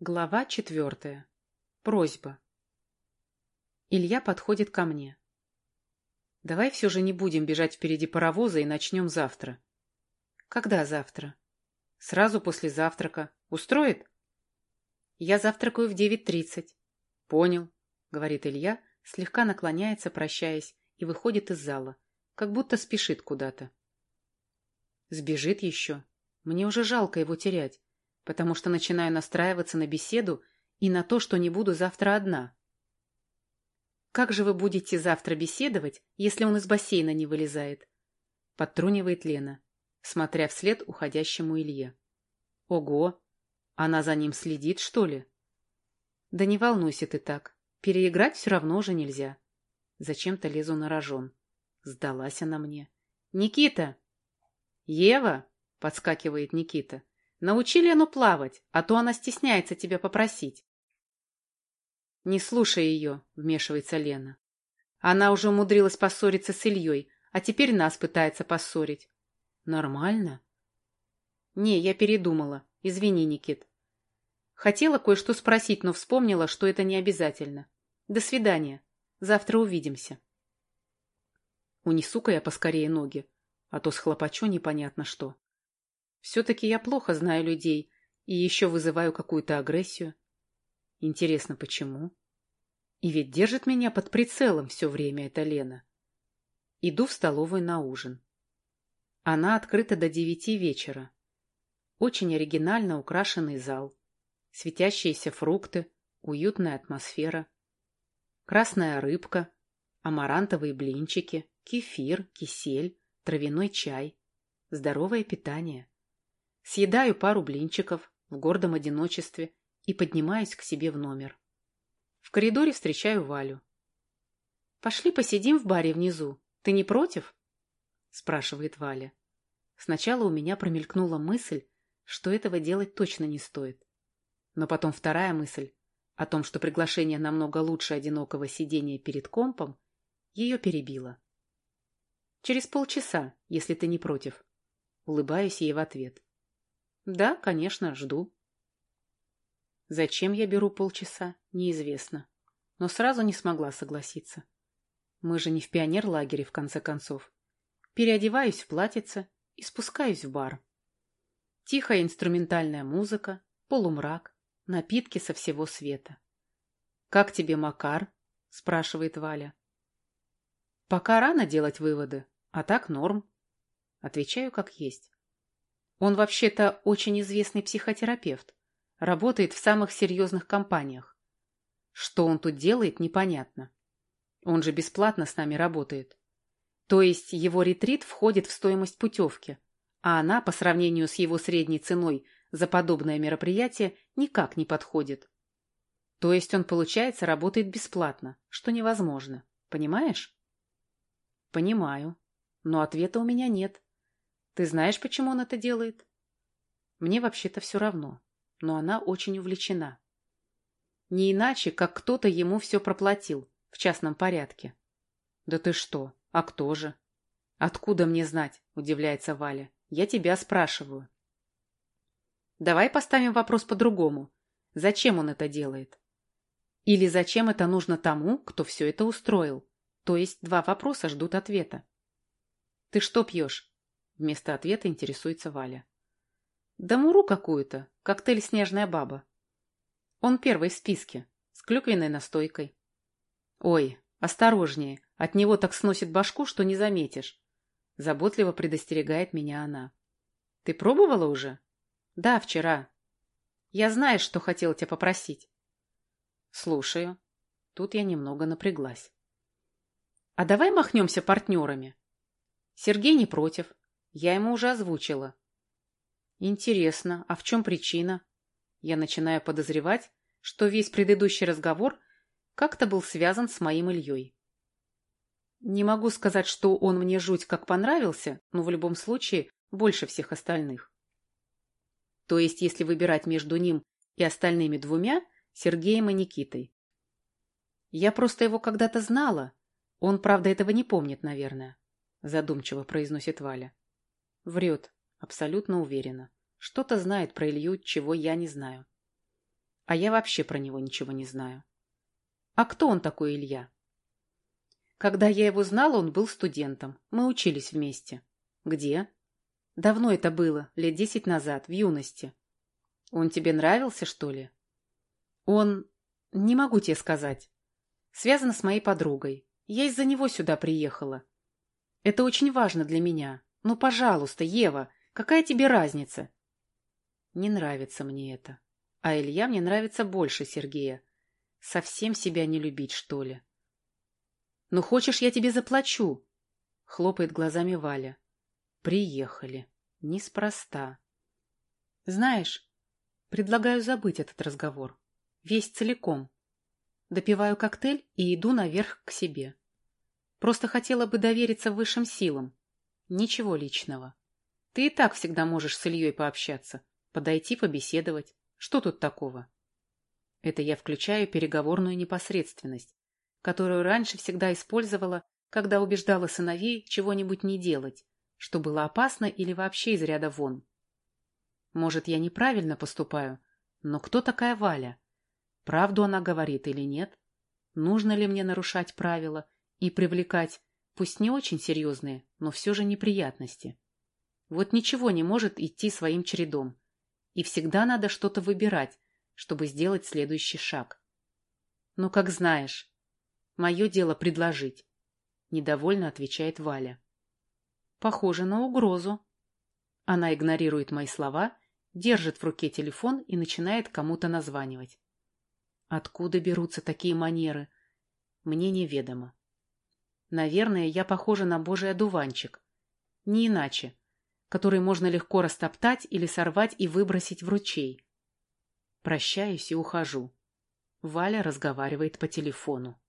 Глава четвертая. Просьба. Илья подходит ко мне. Давай все же не будем бежать впереди паровоза и начнем завтра. Когда завтра? Сразу после завтрака. Устроит? Я завтракаю в девять тридцать. Понял, говорит Илья, слегка наклоняется, прощаясь, и выходит из зала, как будто спешит куда-то. Сбежит еще. Мне уже жалко его терять потому что начинаю настраиваться на беседу и на то, что не буду завтра одна. «Как же вы будете завтра беседовать, если он из бассейна не вылезает?» Подтрунивает Лена, смотря вслед уходящему Илье. «Ого! Она за ним следит, что ли?» «Да не волнуйся ты так. Переиграть все равно уже нельзя». Зачем-то лезу на рожон. Сдалась она мне. «Никита!» «Ева!» — подскакивает Никита. Научи Лену плавать, а то она стесняется тебя попросить. Не слушай ее, вмешивается Лена. Она уже умудрилась поссориться с Ильей, а теперь нас пытается поссорить. Нормально? Не, я передумала. Извини, Никит. Хотела кое-что спросить, но вспомнила, что это не обязательно. До свидания. Завтра увидимся. Унесу-ка я поскорее ноги, а то схлопочу непонятно что. Все-таки я плохо знаю людей и еще вызываю какую-то агрессию. Интересно, почему? И ведь держит меня под прицелом все время эта Лена. Иду в столовую на ужин. Она открыта до девяти вечера. Очень оригинально украшенный зал. Светящиеся фрукты, уютная атмосфера. Красная рыбка, амарантовые блинчики, кефир, кисель, травяной чай. Здоровое питание. Съедаю пару блинчиков в гордом одиночестве и поднимаюсь к себе в номер. В коридоре встречаю Валю. «Пошли посидим в баре внизу. Ты не против?» — спрашивает Валя. Сначала у меня промелькнула мысль, что этого делать точно не стоит. Но потом вторая мысль о том, что приглашение намного лучше одинокого сидения перед компом, ее перебила. «Через полчаса, если ты не против». Улыбаюсь ей в ответ. Да, конечно, жду. Зачем я беру полчаса, неизвестно. Но сразу не смогла согласиться. Мы же не в пионер-лагере, в конце концов. Переодеваюсь в платьице и спускаюсь в бар. Тихая инструментальная музыка, полумрак, напитки со всего света. «Как тебе Макар?» – спрашивает Валя. «Пока рано делать выводы, а так норм». Отвечаю как есть. Он вообще-то очень известный психотерапевт, работает в самых серьезных компаниях. Что он тут делает, непонятно. Он же бесплатно с нами работает. То есть его ретрит входит в стоимость путевки, а она, по сравнению с его средней ценой за подобное мероприятие, никак не подходит. То есть он, получается, работает бесплатно, что невозможно. Понимаешь? Понимаю. Но ответа у меня нет. Ты знаешь, почему он это делает? Мне вообще-то все равно, но она очень увлечена. Не иначе, как кто-то ему все проплатил, в частном порядке. Да ты что? А кто же? Откуда мне знать? Удивляется Валя. Я тебя спрашиваю. Давай поставим вопрос по-другому. Зачем он это делает? Или зачем это нужно тому, кто все это устроил? То есть два вопроса ждут ответа. Ты что пьешь? Вместо ответа интересуется Валя. Да муру какую-то, коктейль «Снежная баба». Он первый в списке, с клюквенной настойкой. Ой, осторожнее, от него так сносит башку, что не заметишь. Заботливо предостерегает меня она. Ты пробовала уже? Да, вчера. Я знаю, что хотела тебя попросить. Слушаю. Тут я немного напряглась. А давай махнемся партнерами. Сергей не против. Я ему уже озвучила. Интересно, а в чем причина? Я начинаю подозревать, что весь предыдущий разговор как-то был связан с моим Ильей. Не могу сказать, что он мне жуть как понравился, но в любом случае больше всех остальных. То есть, если выбирать между ним и остальными двумя, Сергеем и Никитой. Я просто его когда-то знала. Он, правда, этого не помнит, наверное, задумчиво произносит Валя. Врет, абсолютно уверена. Что-то знает про Илью, чего я не знаю. А я вообще про него ничего не знаю. А кто он такой, Илья? Когда я его знала, он был студентом. Мы учились вместе. Где? Давно это было, лет десять назад, в юности. Он тебе нравился, что ли? Он... Не могу тебе сказать. Связано с моей подругой. Я из-за него сюда приехала. Это очень важно для меня. Ну, пожалуйста, Ева, какая тебе разница? Не нравится мне это. А Илья мне нравится больше Сергея. Совсем себя не любить, что ли? Ну, хочешь, я тебе заплачу? Хлопает глазами Валя. Приехали. Неспроста. Знаешь, предлагаю забыть этот разговор. Весь целиком. Допиваю коктейль и иду наверх к себе. Просто хотела бы довериться высшим силам. Ничего личного. Ты и так всегда можешь с Ильей пообщаться, подойти, побеседовать. Что тут такого? Это я включаю переговорную непосредственность, которую раньше всегда использовала, когда убеждала сыновей чего-нибудь не делать, что было опасно или вообще из ряда вон. Может, я неправильно поступаю, но кто такая Валя? Правду она говорит или нет? Нужно ли мне нарушать правила и привлекать, пусть не очень серьезные, но все же неприятности? Вот ничего не может идти своим чередом. И всегда надо что-то выбирать, чтобы сделать следующий шаг. Ну, как знаешь. Мое дело предложить. Недовольно отвечает Валя. Похоже на угрозу. Она игнорирует мои слова, держит в руке телефон и начинает кому-то названивать. Откуда берутся такие манеры? Мне неведомо. Наверное, я похожа на божий одуванчик. Не иначе, который можно легко растоптать или сорвать и выбросить в ручей. Прощаюсь и ухожу. Валя разговаривает по телефону.